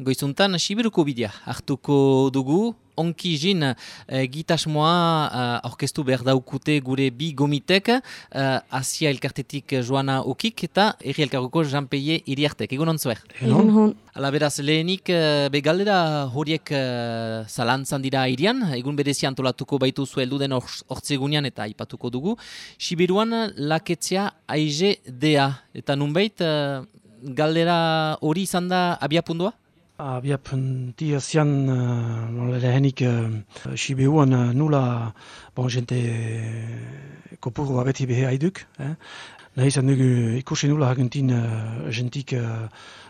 Goizuntan, Sibiruko bidea hartuko dugu, onki jin e, gitasmoa uh, orkestu behar daukute gure bi gomitek, uh, Asia elkartetik Joana Okik eta Eri elkarroko Jean-Peie Iriartek. Egun ontzuer? Egun hon. Ala beraz, lehenik uh, begaldera horiek uh, zalantzan dira irian, egun berezi antolatuko baitu zueldu den ortsegunean eta aipatuko dugu. Sibiruan laketzea aize dea, eta nunbait, uh, galdera hori izan da abiapundua? Abia puntia zian uh, nola lehenik uh, Sibiuan uh, nula bon jente kopuru abeti behe haiduk. Eh? Nahi izan dugu ikusi nula hagentin uh, jentik uh,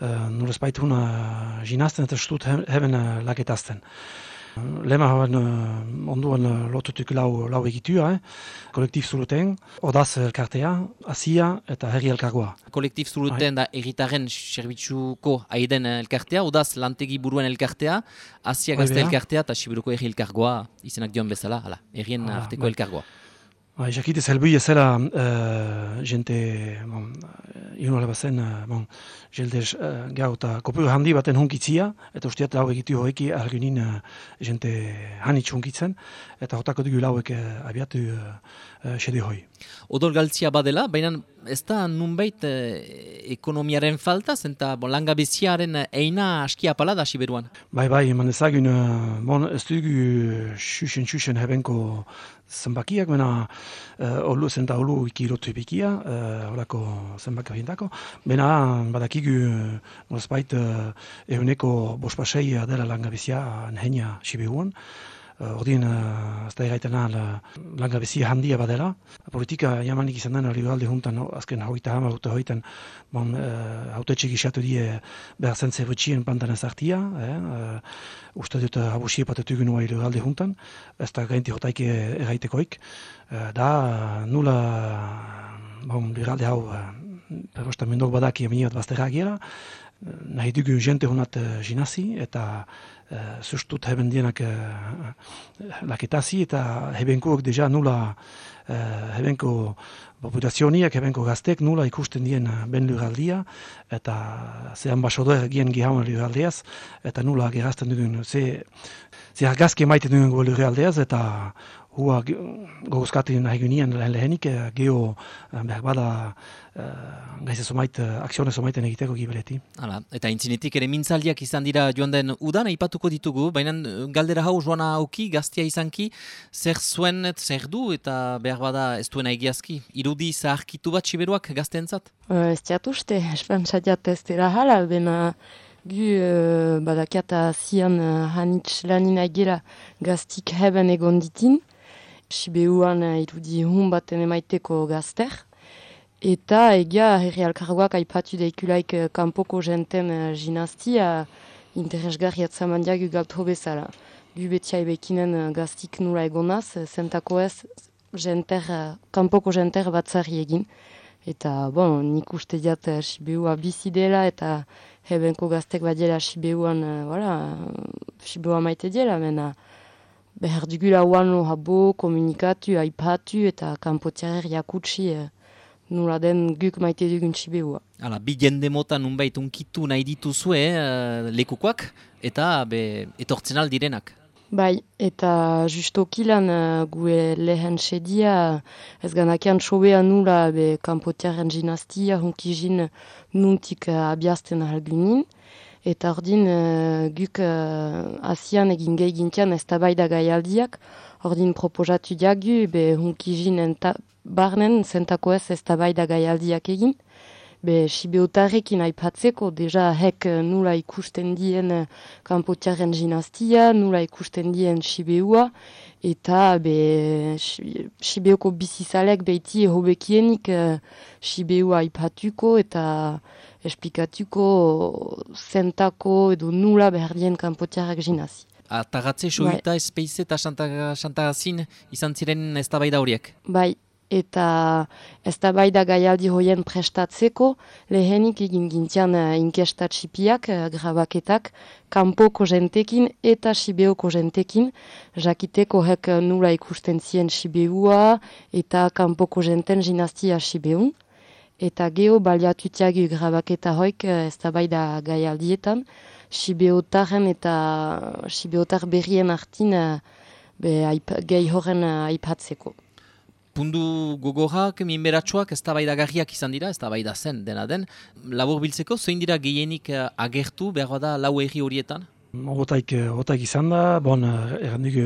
uh, nula spaituna uh, jinazten eta stut heben uh, laketazten. Lema hauen uh, onduan uh, lotutuk lau, lau egitua, eh? kolektif zuruten, odaz elkartea, asia eta herri elkargoa. Kolektif zuruten da erritaren serbitzuko aiden elkartea, odaz lantegi buruen elkartea, asia gazte elkartea eta sibiruko herri elkargoa izenak dion bezala, hala, herrien arteko elkargoa. Ba, jakite zelbui ezela uh, jente, bon, iun ala bazen, uh, bon, jelde uh, gau eta kopuru handi baten hunkitzia, eta usteat lau egitu horreki argunin uh, jente hanitz hunkitzen, eta hotako dugu lauek uh, abiatu uh, uh, hoi. Odol galtzia badela, baina ez da nunbait ekonomiaren falta, zenta bon, langa beziaren eina askia pala da Siberuan? Bai, bai, eman ezagun, uh, bon, ez dugu xuxen-xuxen hebenko zenbakiak, baina uh, olu zenta olu ikirotu ebikia, uh, olako zenbak ahintako. Baina badakigu, nolazbait, uh, eguneko bospasei dela langabizia nehenia Siberuan. Uh, ordin, uh, ez da erraitena langabezia handia badela. Politika jamanik izan den aligalde juntan, no, azken hoita hama, hoita hoitan, bon, uh, haute txik isatu die behar zen zerutxien pantan ezartia. Eh, uh, uste dut abusie patetugu nua aligalde juntan, ez da gainti hotaike erraitekoik. Uh, da, nula, bon, aligalde hau, uh, perrosta mendok badaki aminiat bazterra gira, nahi dugu jente honat uh, eta uh, sustut heben dienak uh, laketazi eta hebenkoak deja nula uh, hebenko populazioniak, hebenko gaztek nula ikusten dien ben luraldia eta ze ambasador gien gihaun luraldeaz eta nula gerazten dugun ze, ze argazki maite dugun luraldeaz eta hua gogozkatu nahi gynien lehen lehenik, eh, geho eh, behar bada uh, gaize somait, akzione somaiten egiteko gibeleti. Hala, eta intzinetik ere mintzaldiak izan dira joan den udan, aipatuko ditugu, baina galdera hau joana auki, gaztia izanki, zer zuen, zer du, eta behar bada ez duena egiazki, irudi zaharkitu bat siberuak gazteentzat? Ez tiatuste, espantzatiat ez dira hala, bena gu uh, badakiata zian uh, hanitz lanina gira gaztik heben egon ditin, Sibeuan uh, irudi hun baten emaiteko gazter. Eta egia herri alkargoak aipatu daikulaik uh, kanpoko jenten uh, jinaztia interesgarri atzaman diagu galtu bezala. Gu betia ebekinen gaztik nula egonaz, zentako ez jenter, kanpoko jenter batzari egin. Eta, bon, nik uste diat Sibeua bizi dela eta hebenko gaztek badiela Sibeuan, uh, voilà, Sibeua maite dela, mena behar dugula oan habo, komunikatu, aipatu eta kanpotiarer jakutsi e, nula den guk maite dugun txibeua. Hala, bi jende mota nunbait unkitu nahi dituzue uh, lekukoak eta be, etortzen aldirenak. Bai, eta justo kilan uh, gue lehen sedia ez ganakian sobea nula be kanpotiaren jinaztia hunkizin nuntik uh, abiazten algunin eta ordin uh, guk uh, asian egin gehi gintian ez tabaida gaialdiak, ordin proposatu diagu, be hunkizin enta barnen zentako ez ez tabaida gaialdiak egin, be sibeotarekin aipatzeko, deja hek nula ikusten dien kanpotiaren jinaztia, nula ikusten dien sibeua, eta be sibeoko bizizalek behiti hobekienik uh, sibeua aipatuko, eta esplikatuko zentako edo nula behar dien kanpotiarrak jinazi. Atagatze, soita, bai. espeize eta xantagazin izan ziren ez da horiek? Bai, eta ez da gaialdi hoien prestatzeko, lehenik egin gintian uh, inkestatxipiak, uh, grabaketak, kanpoko jentekin eta sibeoko jentekin, jakiteko hek nula ikusten zien sibeua eta kanpoko jenten jinaztia sibeun eta geho baliatutiagu grabaketa hoik eh, ez da bai da gai aldietan. Sibeotaren eta Sibeotar berrien artin be, gehi horren aipatzeko. Pundu gogorak, minberatxoak, ez da izan dira, ez da zen dena den. Labur biltzeko, zein dira gehienik agertu, behar da lau egi horietan? Otaik, otaik izan da, bon, errandik,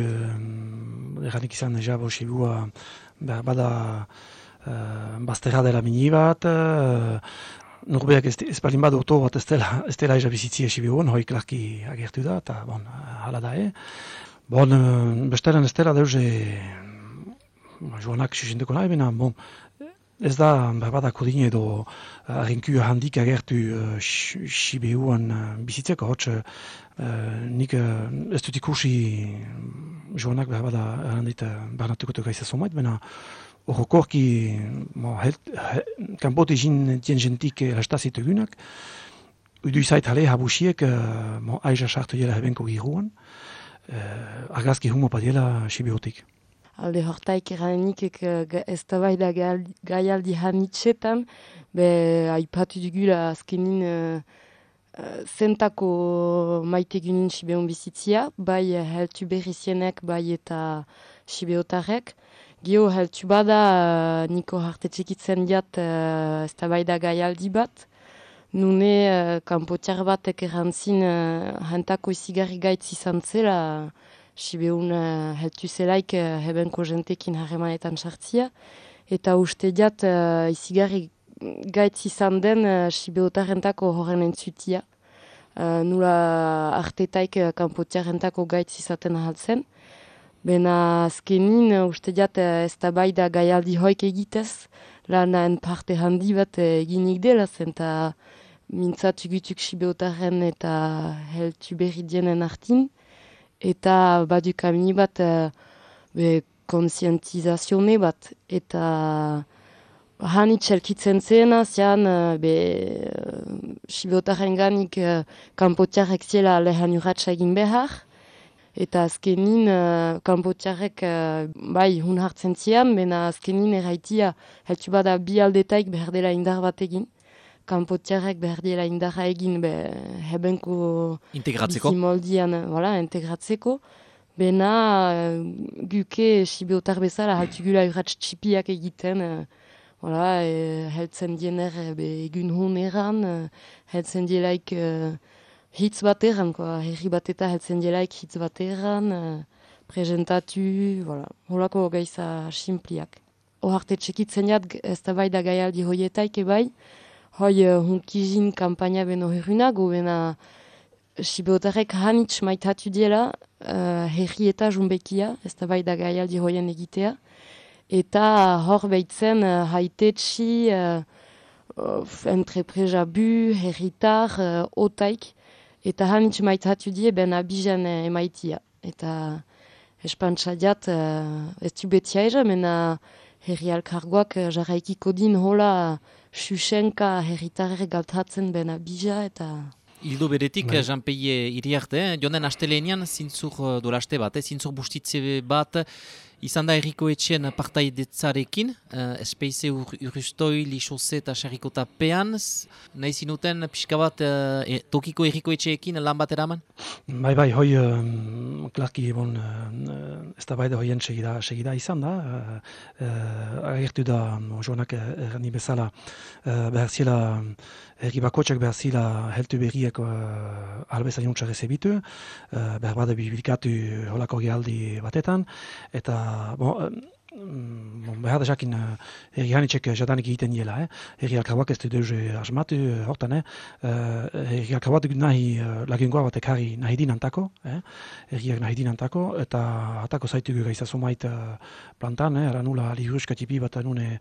errandik izan ja, bo, sibua, bada uh, bazterra dela mini bat, uh, Norbeak ez, ez balin badu oto bat ez dela, ez dela eza bizitzi esi bihuen, hoi klarki agertu da, eta bon, hala da, eh? Bon, besteren ez dela deus, joanak susindeko nahi, bena, bon, ez da, bada kodin edo arrenku handik agertu Sibiuan uh, bizitzeko, hotz, uh, nik uh, ez dut ikusi joanak bada handit uh, barnatuko teka izazomait, bena, horrokorki, kanpote jin dien jentik elastazit egunak, udu izait hale habusiek, uh, aiza sartu dela hebenko giruan, uh, argazki humo padiela Sibiotik. Alde hortaik eranik ez da bai da gaialdi hanitzetan, be aipatu dugula azkenin uh, zentako maite gynin Sibeon bizitzia, bai heltu berri zienek, bai eta Sibeotarek, Gio, heltu bada, uh, niko harte txekitzen diat, uh, ez da bai da gaialdi bat. Nune, uh, kanpotiar batek erantzin, uh, hentako izigarri gaitz izan zela, Sibeun uh, heltu zelaik uh, hebenko jentekin harremanetan sartzia. Eta uste diat, uh, izigarri gaitz izan den, uh, Sibeotarrentako horren entzutia. Uh, nula artetaik uh, kanpotiarrentako gaitz izaten ahaltzen. Bena azkenin, uste jat, ez da bai da gaialdi hoik egitez, lanaen parte handi bat eginik dela zen, eta mintzatu gutuk sibeotaren eta heltu berri dienen artin. Eta badu kamini bat, be, konsientizazione bat, eta hanit selkitzen zena, zian, be, sibeotaren ganik kanpotiarek ziela lehan urratxa egin behar, Eta azkenin, uh, kanpotiarek uh, bai hun hartzen zian, bena azkenin erraitia heltu bada bi aldetaik behar dela indar bat egin. Kanpotiarek behar dela indarra egin be, hebenko integratzeko. bizimoldian voilà, integratzeko. Bena uh, guke sibiotar bezala hatu gula urratx txipiak egiten. Uh, voilà, e, heltzen diener egun hon eran, uh, heltzen dielaik... Uh, hitz bat erran, herri bat eta heltzen delaik hitz bat erran, uh, presentatu, voilà. holako gaiza simpliak. Oharte txekitzen jat, ez da bai da gaialdi hoietaik ebai, hoi uh, hunkizin kampaina beno herrunago, bena Sibeotarek hanitz maitatu diela uh, herri eta jumbekia, ez da bai da gaialdi hoien egitea, eta hor behitzen uh, haitetxi, uh, entrepreza bu, herritar, uh, otaik, Eta hanitz maitzatu die ben abizan eh, emaitia. Eta espantza diat, uh, ez du betia eza, mena herri alkargoak uh, jarraikiko din hola xuxenka herritarre galtatzen ben abiza eta... Hildo beretik, bai. Jean Peie iriarte, eh? jonen astelenian zintzur dolaste bat, eh? zintzur bustitze bat, Izan da erriko etxean partaidetzarekin, uh, espeize ur, urustoi, lixose eta xarrikota pean, nahi zinuten pixka bat uh, tokiko erriko etxeekin lan bat eraman? Bai, bai, hoi, um, klarki, bon, uh, ez da bai da hoien segida, segida izan da, uh, agertu da, joanak errani bezala, uh, behar zila, erri bakotxak behar zila heltu berriak uh, albeza jontxar ezebitu, uh, behar bada bibilikatu holako gehaldi batetan, eta bon, mm, behar da jakin uh, erri jadanik egiten diela, eh? erri alkarbak ez dut asmatu hortan, eh? uh, erri alkarbat nahi uh, lagungoa bat ekari nahi dinantako, eh? erriak nahi dinantako, eta atako zaitu gaizazu mait uh, plantan, eh? ara nula lihuruskatipi bat nune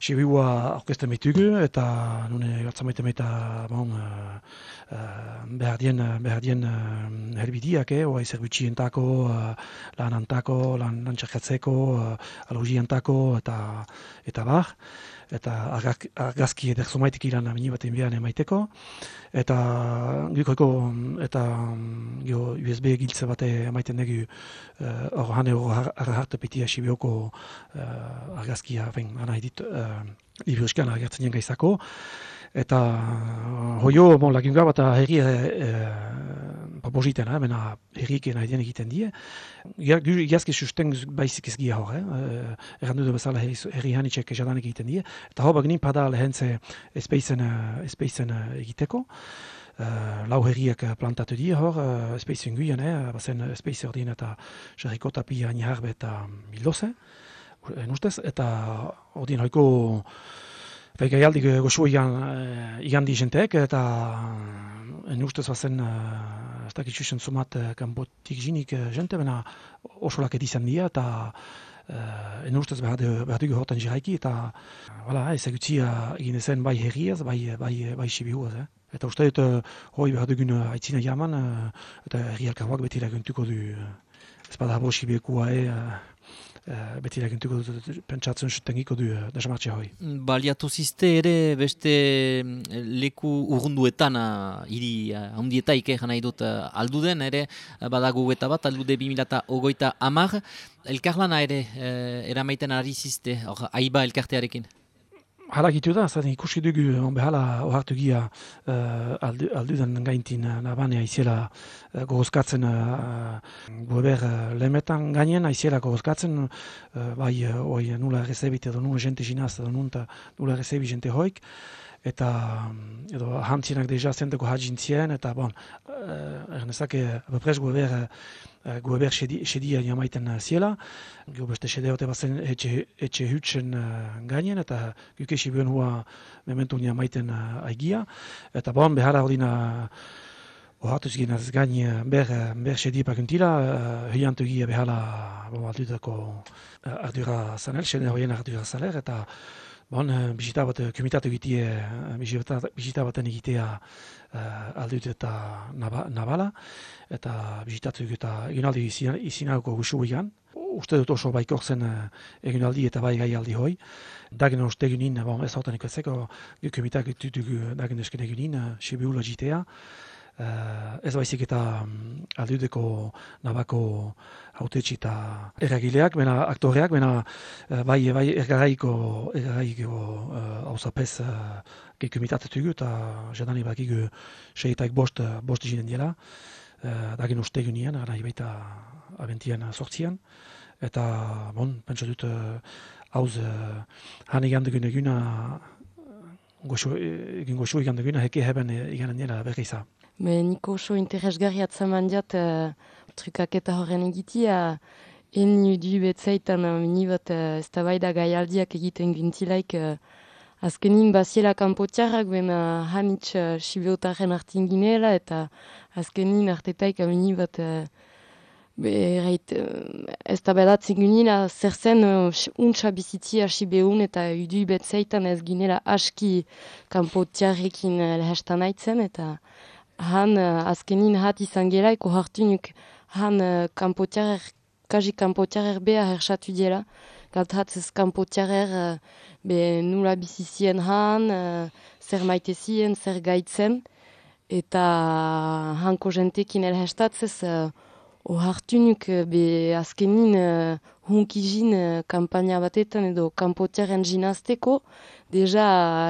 Sibiua orkestra metugu eta nune gatzamaita meita bon, uh, behar dien, behar dien uh, herbidiak, eh, oa izergutxi entako, uh, lan antako, lan, lan txarkatzeko, uh, eta, eta bar eta argazki eder zomaitik iran amini baten bihan emaiteko. Eta gikoiko eta gio USB giltze bate emaiten dugu eh, hor uh, hane hor hartu petia sibioko uh, argazkia, ben, ana edit, uh, agertzen gaizako. Eta hoio, bon, lakin gara eta herri e, eh, bena herrik nahi den egiten die. Iazki susten baizik ez gia hor, eh? errandu du bezala herri hanitxek jadanik egiten die. Eta hor bagnin pada lehentze espeizen, espeizen egiteko. Uh, lau herriak plantatu die hor, uh, espeizen guian, eh? bazen espeizen ordin eta jarriko tapia niharbe eta milose, en ustez, eta ordin hoiko Bai, gaialdik goxu igan, igan di jenteek, eta en ustez bazen ez dakit xuxen zumat uh, kanpotik jinik uh, jente, baina osolak edizan dira, eta uh, en ustez behar, behar dugu hortan jiraiki, eta voilà, ez egutzia egin ezen bai herriaz, bai, bai, bai sibihuaz. Eh? Eta uste dut, hoi behar dugun uh, aitzina jaman, eta herri alkarroak beti laguntuko du, ez bada bo sibikua, uh, Uh, beti laguntuko dut pentsatzen zutengiko du uh, desamartxe hoi. Baliatu ziste ere beste mm, leku urrunduetan uh, iri uh, handietaik eh, nahi dut uh, alduden ere badago eta bat aldude 2008 amar. Elkarlana ere eramaiten ari ziste, hor, aiba elkartearekin. Hala gitu da, zaten ikusi dugu behala ohartu gia uh, aldu, aldudan gaintin uh, nabanea izela uh, gogozkatzen uh, gober uh, lemetan gainen, aizela gogozkatzen uh, bai uh, oi, nula rezebit edo nula jente jinaz edo nunta nula rezebi jente hoik eta edo hantzienak deja zenteko hajintzien eta bon, uh, ernezake bepres gober uh, uh, gober sedia jamaiten uh, ziela, gero beste sede hote bazen etxe, etxe hutsen uh, gainen, eta gukesi bion hua mementu nia maiten uh, aigia. Eta bon, behar hori na ohatu zigin az gain ber, ber sedi pakuntila, uh, hiantu behala bon, aldutako uh, ardura zanel, sede horien ardura zaler, eta Bon, bisita bat, kumitatu egitea, bisita baten egitea uh, aldut eta nabala, eta bisitatu eta eginaldi izinako gusu egan. Uste dut oso baikor zen eginaldi eta bai gai aldi hoi. Dagen uste eginin, bon, ez hautan ikutzeko, kumitak etutugu dagen esken eginin, sibiula jitea. Uh, ez baizik eta um, aldudeko nabako hautetxi eta erragileak, bena aktoreak, bena uh, bai, bai ergaraiko ergaraiko uh, zapez uh, gekumitatetugu eta jadani bakigu seitaik bost, bost jinen dira, uh, dagin uste egunien, gara baita abentian sortzian, eta bon, pentsa dut hauz uh, uh, han egan dugun eguna egin goxu egan duguna, heke heben eganen dira berriza. Me niko oso interesgarri atzaman diat uh, trukaketa horren egitia, en nudu betzaitan uh, mini bat uh, ez da bai da gaialdiak egiten gintilaik uh, azkenin basiela kanpotiarrak ben uh, hanitz uh, sibeotaren hartin ginela eta azkenin artetaik uh, mini bat uh, Berreit, ez da bedatzen ginela, zer zen uh, untsa bizitzia sibeun eta udu betzaitan ez ginela aski kanpotiarrekin uh, lehestan aitzen eta han uh, azkenin hat izan gela, eko han uh, kampotiarer, kaji kampotiarer beha hersatu dela. Galt hat ez kampotiarer uh, be nula bizizien han, uh, zer maite zien, zer gaitzen. Eta hanko jentekin elhestatzez, uh, o hartunuk uh, be azkenin uh, hunkijin uh, kampania batetan edo kampotiaren jinazteko, deja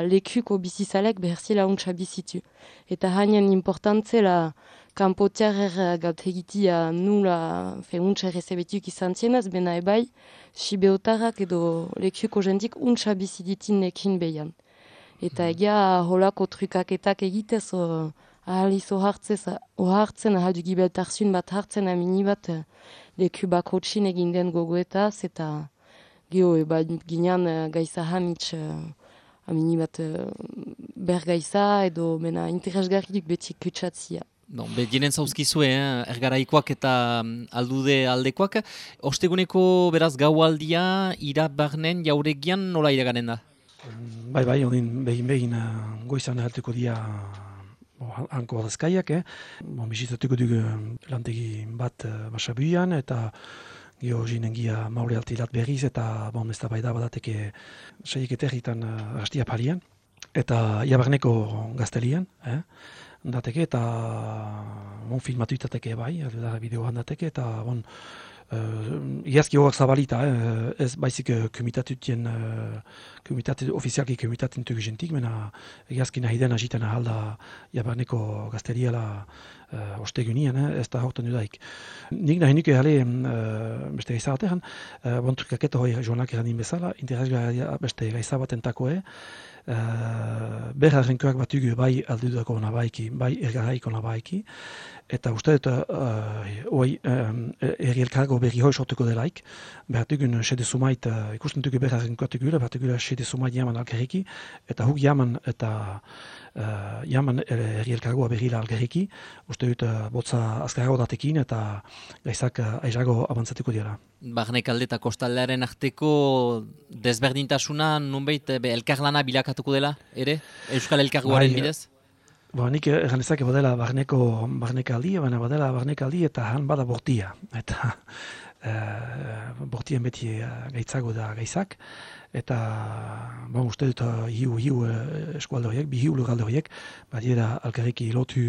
lekuko bizizalek beherzila untsa bizitu. Eta hainen importantzela kanpotiarer gaut egitia nula fe untsa rezebetuk izan zienaz, bena ebai, sibeotarrak edo lekuko jentik untsa biziditin nekin behian. Eta mhm. egia holako trukaketak egitez, ahal izo ohartzen ahal dugibeltarzun bat hartzen amini bat leku bako txin egin den gogoetaz, eta geho, eba, ginean uh, gaiza hamitz amini bat uh, bergaiza edo mena interesgarrik beti kutsatzia. Bon, be, dienen zauzkizue, eh? ergaraikoak eta um, aldude aldekoak. Osteguneko beraz gaualdia irabarnen jauregian nola iraganen da? Bai, bai, odin behin behin uh, goizan ertuko dia hanko adazkaiak, eh? Bon, bizitatuko dugu lantegi bat uh, basabuian eta Gio jinen maure altilat berriz eta bon, ez da bai da badateke saiek eterritan uh, hastia palian. Eta iabarneko gaztelian, eh? dateke eta bon, filmatu itateke bai, da bideo eta bon, Uh, Iazki horiak zabalita, eh, ez baizik uh, komitatutien, uh, komitate, ofizialki komitaten tugu mena iazki nahi den agiten ahalda jabaneko gazteriala uh, ostegunien, eh, ez da horten dudaik. Nik nahi nuke jale, uh, beste gaizabatean, uh, bontrukaketa hori joanak eranin bezala, interesgarria beste gaizabaten takoe, uh, berra renkoak bat bai aldudako nabaiki, bai ergaraiko nabaiki, eta uste eta uh, oi, um, erri elkargo berri hoi sortuko delaik, behar dugun sede sumait, uh, ikusten dugu berra renkoak gula, behar dugu sede sumait jaman algeriki, eta huk jaman eta uh, jaman erri elkargoa berri algeriki, uste dut uh, botza azkarago datekin eta gaizak uh, aizago abantzatuko dira. Barnek alde eta kostaldearen arteko desberdintasuna nunbait elkarlana bilakatuko dela, ere? Euskal elkargoaren bai, bidez? Ba, nik egan badela barneko barnekaldi, baina badela barnekaldi eta han bada bortia. Eta e, bortien beti eh, gaitzago da gaizak. Eta ba, uste dut hiu, hiu eskualde horiek, bi hiu lugalde horiek, badiera alkarriki lotu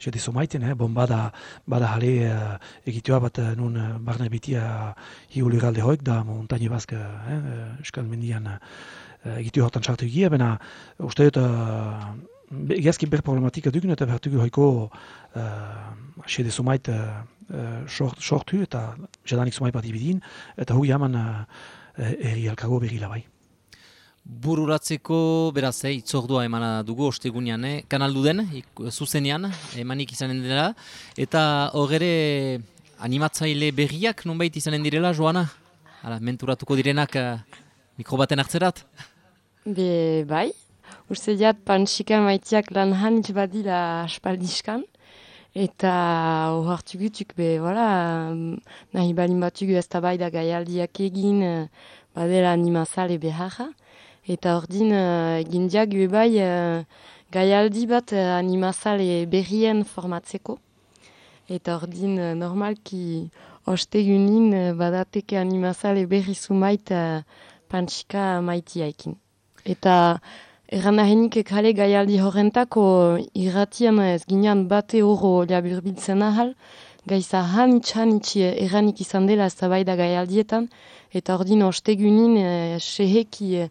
jete somaiten, eh? bon bada, bada jale egitua bat nun barne bitia hiu lugalde horiek, da montañi bazk eh? eskal mendian egitu hortan txartu egia, baina uste dut Egiazki ber problematika dugun eta behar dugu haiko uh, xede sumait uh, sortu eta jadanik sumait bat ibidin eta hui haman uh, erri alkago berri labai. Bururatzeko beraz, eh, itzordua emana dugu ostegunean, eh? kanaldu den, zuzenean, emanik izanen dela, eta horre animatzaile berriak nonbait izanen direla, Joana? Hala, menturatuko direnak uh, mikrobaten hartzerat? Be, bai, Uste diat, pantxikan maitiak lan hanitz badila aspaldiskan. Eta hor hartu gutuk, be, voilà, nahi balin batugu ez tabai da gaialdiak egin, badela animazale beharra. Eta hor din, egin diak bai, gaialdi bat animazale berrien formatzeko. Eta hor din, normalki, ostegunin badateke animazale berri sumait pantxika maitiaikin. Eta Erran nahenik ekale gaialdi horrentako irratian ez ginean bate horro laburbiltzen ahal, gaiza hanitz hanitz erranik izan dela zabaida gaialdietan, eta ordin ostegunin e, seheki e,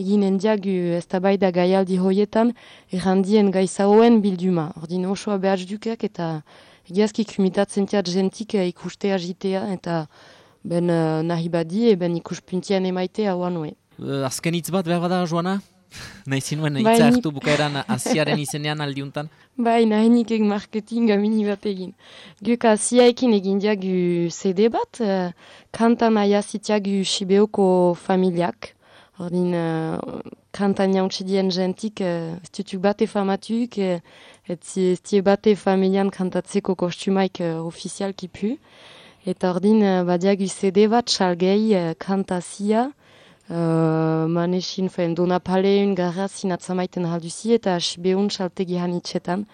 eginen diagu ez tabaida gaialdi hoietan, errandien gaiza hoen bilduma. Ordin osoa behar dukak eta egiazki kumitatzen tiat jentik e, ikustea jitea eta ben e, nahi badi e ben ikuspuntian emaite hauan hoe. Azken hitz bat behar bada, Joana? Nahi zinuen bai, hitza hartu bukaeran asiaren izenean aldiuntan? Bai, nahi nik egin marketinga mini bat egin. Guk asiaekin egin diagu CD bat, uh, kantan aia zitiagu Sibeoko familiak. Ordin, uh, kantan jauntsidien jentik, uh, stutuk bate famatuk, uh, et zi bate familian kantatzeko kostumaik uh, ofizialki pu. Eta ordin, uh, badiagu CD bat, salgei, uh, kantazia, Uh, manesin, fen, dona paleun garra zinatzamaiten halduzi eta behun saltegi hanitzetan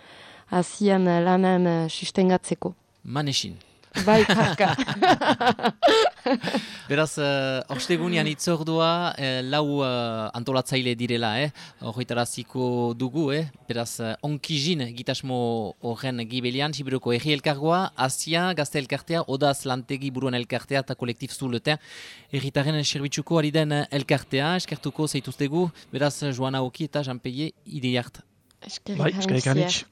azian lanan uh, sustengatzeko. Manesin. Bai, karka. Beraz, uh, ostegunian itzordua, uh, lau uh, antolatzaile direla, eh? Horretaraziko dugu, eh? Beraz, uh, onkizin gitasmo horren gibelian, Sibiruko erri elkargoa, Asia, Gazte elkartea, Odaz lantegi buruan elkartea eta kolektif zuletea. Erritaren serbitzuko ari den elkartea, eskertuko zeituztegu, beraz, Joana Oki eta Jean Peie, ideiart. Eskerrik bai,